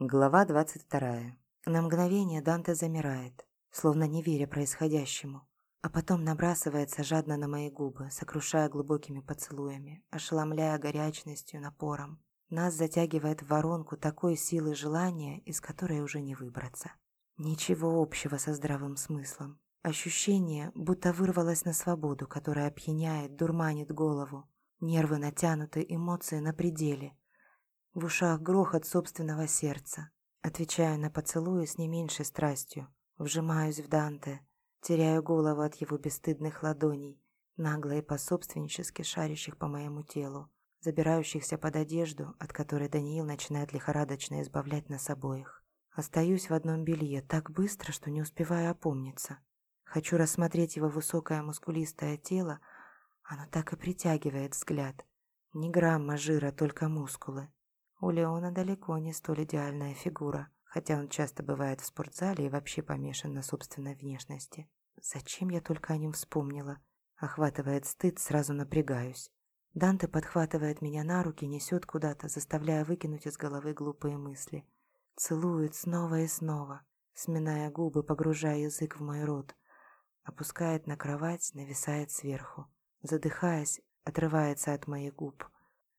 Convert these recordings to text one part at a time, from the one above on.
Глава 22. На мгновение Данте замирает, словно не веря происходящему, а потом набрасывается жадно на мои губы, сокрушая глубокими поцелуями, ошеломляя горячностью, напором. Нас затягивает в воронку такой силы желания, из которой уже не выбраться. Ничего общего со здравым смыслом. Ощущение, будто вырвалось на свободу, которая опьяняет, дурманит голову. Нервы натянуты, эмоции на пределе. В ушах грохот собственного сердца. Отвечаю на поцелуи с не меньшей страстью. Вжимаюсь в Данте. Теряю голову от его бесстыдных ладоней, нагло и пособственнически шарящих по моему телу, забирающихся под одежду, от которой Даниил начинает лихорадочно избавлять нас обоих. Остаюсь в одном белье так быстро, что не успеваю опомниться. Хочу рассмотреть его высокое мускулистое тело, оно так и притягивает взгляд. Ни грамма жира, только мускулы. У Леона далеко не столь идеальная фигура, хотя он часто бывает в спортзале и вообще помешан на собственной внешности. Зачем я только о нем вспомнила? Охватывает стыд, сразу напрягаюсь. Данте подхватывает меня на руки, несет куда-то, заставляя выкинуть из головы глупые мысли. Целует снова и снова, сминая губы, погружая язык в мой рот. Опускает на кровать, нависает сверху. Задыхаясь, отрывается от моих губ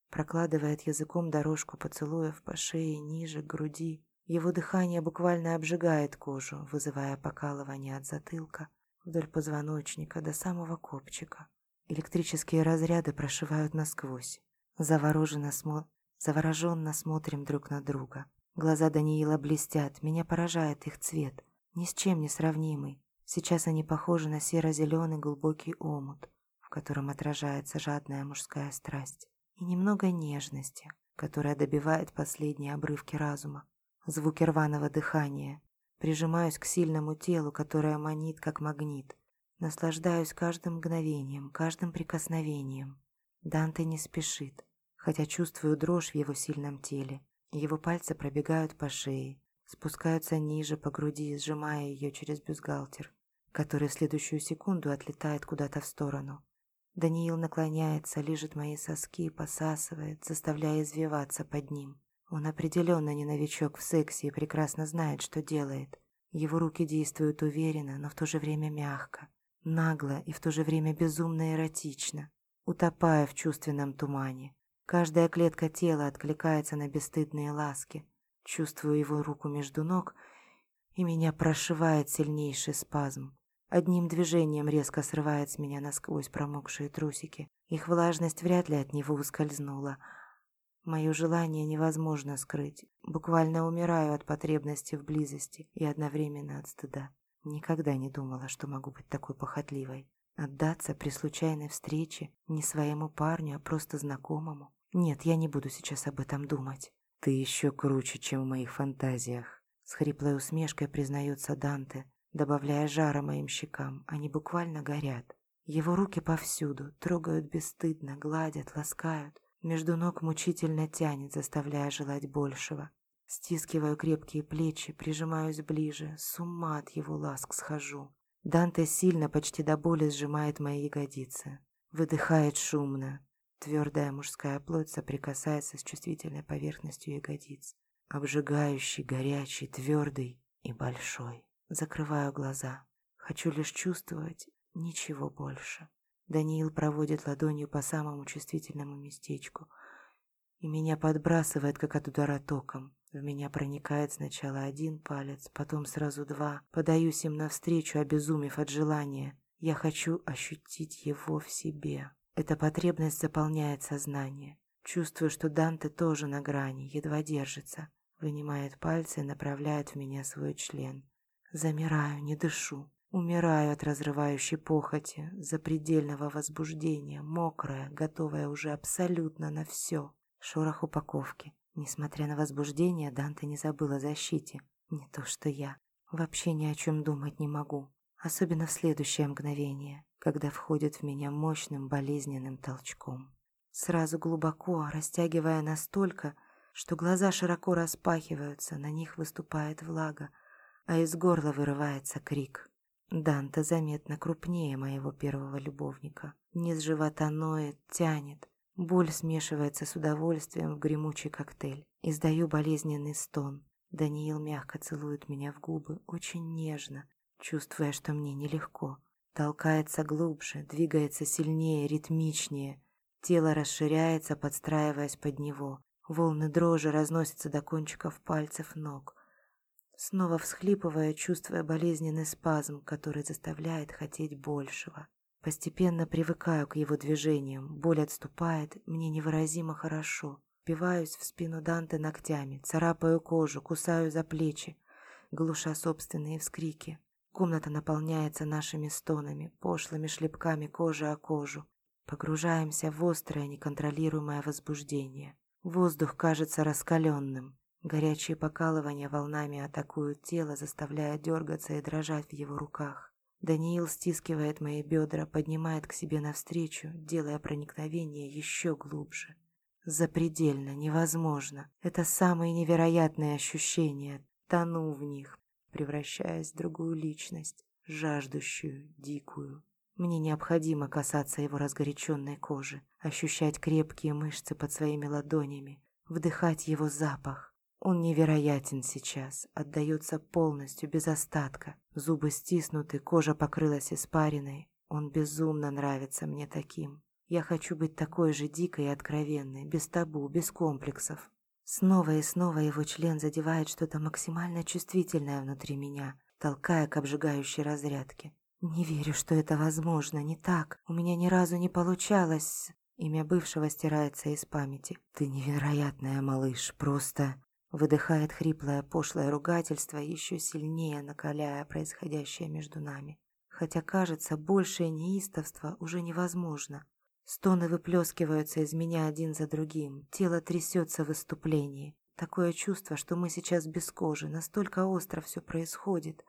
прокладывает языком дорожку поцелуев по шее, ниже, к груди. Его дыхание буквально обжигает кожу, вызывая покалывание от затылка вдоль позвоночника до самого копчика. Электрические разряды прошивают насквозь. Завороженно смо... Завороженно смотрим друг на друга. Глаза Даниила блестят, меня поражает их цвет, ни с чем не сравнимый. Сейчас они похожи на серо-зеленый глубокий омут, в котором отражается жадная мужская страсть и немного нежности, которая добивает последние обрывки разума. Звуки рваного дыхания. Прижимаюсь к сильному телу, которое манит, как магнит. Наслаждаюсь каждым мгновением, каждым прикосновением. Данте не спешит, хотя чувствую дрожь в его сильном теле. Его пальцы пробегают по шее, спускаются ниже по груди, сжимая ее через бюстгальтер, который в следующую секунду отлетает куда-то в сторону. Даниил наклоняется, лижет мои соски, посасывает, заставляя извиваться под ним. Он определенно не новичок в сексе и прекрасно знает, что делает. Его руки действуют уверенно, но в то же время мягко, нагло и в то же время безумно эротично, утопая в чувственном тумане. Каждая клетка тела откликается на бесстыдные ласки. Чувствую его руку между ног, и меня прошивает сильнейший спазм. Одним движением резко срывает с меня насквозь промокшие трусики. Их влажность вряд ли от него ускользнула. Мое желание невозможно скрыть. Буквально умираю от потребности в близости и одновременно от стыда. Никогда не думала, что могу быть такой похотливой. Отдаться при случайной встрече не своему парню, а просто знакомому. Нет, я не буду сейчас об этом думать. Ты еще круче, чем в моих фантазиях. С хриплой усмешкой признается Данте, добавляя жара моим щекам. Они буквально горят. Его руки повсюду, трогают бесстыдно, гладят, ласкают. Между ног мучительно тянет, заставляя желать большего. Стискиваю крепкие плечи, прижимаюсь ближе, с ума от его ласк схожу. Данте сильно, почти до боли сжимает мои ягодицы. Выдыхает шумно. Твердая мужская плоть соприкасается с чувствительной поверхностью ягодиц. Обжигающий, горячий, твердый и большой. Закрываю глаза. Хочу лишь чувствовать ничего больше. Даниил проводит ладонью по самому чувствительному местечку. И меня подбрасывает, как от удара током. В меня проникает сначала один палец, потом сразу два. Подаюсь им навстречу, обезумев от желания. Я хочу ощутить его в себе. Эта потребность заполняет сознание. Чувствую, что Данте тоже на грани, едва держится. Вынимает пальцы и направляет в меня свой член. Замираю, не дышу. Умираю от разрывающей похоти, запредельного возбуждения, мокрая, готовая уже абсолютно на все. Шорох упаковки. Несмотря на возбуждение, Данте не забыл о защите. Не то что я. Вообще ни о чем думать не могу. Особенно в следующее мгновение, когда входит в меня мощным болезненным толчком. Сразу глубоко, растягивая настолько, что глаза широко распахиваются, на них выступает влага, а из горла вырывается крик. Данта заметно крупнее моего первого любовника. Низ живота ноет, тянет. Боль смешивается с удовольствием в гремучий коктейль. Издаю болезненный стон. Даниил мягко целует меня в губы, очень нежно, чувствуя, что мне нелегко. Толкается глубже, двигается сильнее, ритмичнее. Тело расширяется, подстраиваясь под него. Волны дрожи разносятся до кончиков пальцев ног. Снова всхлипывая, чувствуя болезненный спазм, который заставляет хотеть большего. Постепенно привыкаю к его движениям, боль отступает, мне невыразимо хорошо. Впиваюсь в спину Данте ногтями, царапаю кожу, кусаю за плечи, глуша собственные вскрики. Комната наполняется нашими стонами, пошлыми шлепками кожи о кожу. Погружаемся в острое, неконтролируемое возбуждение. Воздух кажется раскаленным. Горячие покалывания волнами атакуют тело, заставляя дергаться и дрожать в его руках. Даниил стискивает мои бедра, поднимает к себе навстречу, делая проникновение еще глубже. Запредельно, невозможно. Это самые невероятные ощущения. Тону в них, превращаясь в другую личность, жаждущую, дикую. Мне необходимо касаться его разгоряченной кожи, ощущать крепкие мышцы под своими ладонями, вдыхать его запах. Он невероятен сейчас, отдается полностью, без остатка. Зубы стиснуты, кожа покрылась испариной. Он безумно нравится мне таким. Я хочу быть такой же дикой и откровенной, без табу, без комплексов. Снова и снова его член задевает что-то максимально чувствительное внутри меня, толкая к обжигающей разрядке. Не верю, что это возможно, не так. У меня ни разу не получалось. Имя бывшего стирается из памяти. Ты невероятная, малыш, просто... Выдыхает хриплое пошлое ругательство, еще сильнее накаляя происходящее между нами. Хотя, кажется, большее неистовство уже невозможно. Стоны выплескиваются из меня один за другим, тело трясется в выступлении. Такое чувство, что мы сейчас без кожи, настолько остро все происходит.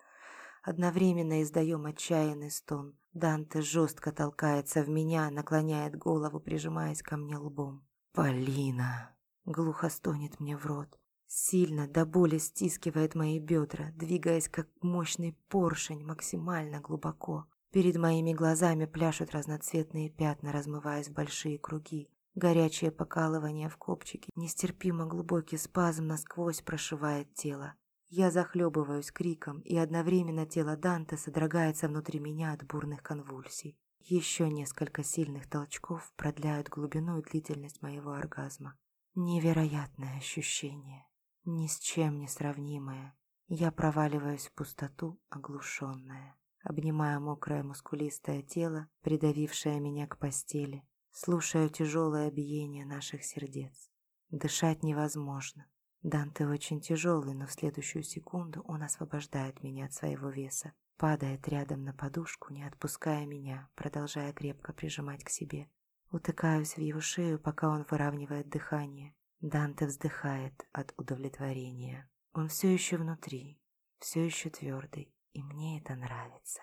Одновременно издаем отчаянный стон. Данте жестко толкается в меня, наклоняет голову, прижимаясь ко мне лбом. «Полина!» — глухо стонет мне в рот. Сильно до боли стискивает мои бедра, двигаясь как мощный поршень максимально глубоко. Перед моими глазами пляшут разноцветные пятна, размываясь в большие круги. Горячее покалывание в копчике, нестерпимо глубокий спазм насквозь прошивает тело. Я захлебываюсь криком, и одновременно тело Данте содрогается внутри меня от бурных конвульсий. Еще несколько сильных толчков продляют глубину и длительность моего оргазма. Невероятное ощущение ни с чем не сравнимое. Я проваливаюсь в пустоту, оглушенная. Обнимая мокрое мускулистое тело, придавившее меня к постели, слушаю тяжелое биение наших сердец. Дышать невозможно. Данте очень тяжелый, но в следующую секунду он освобождает меня от своего веса, падает рядом на подушку, не отпуская меня, продолжая крепко прижимать к себе. Утыкаюсь в его шею, пока он выравнивает дыхание, Данте вздыхает от удовлетворения. Он все еще внутри, все еще твердый, и мне это нравится.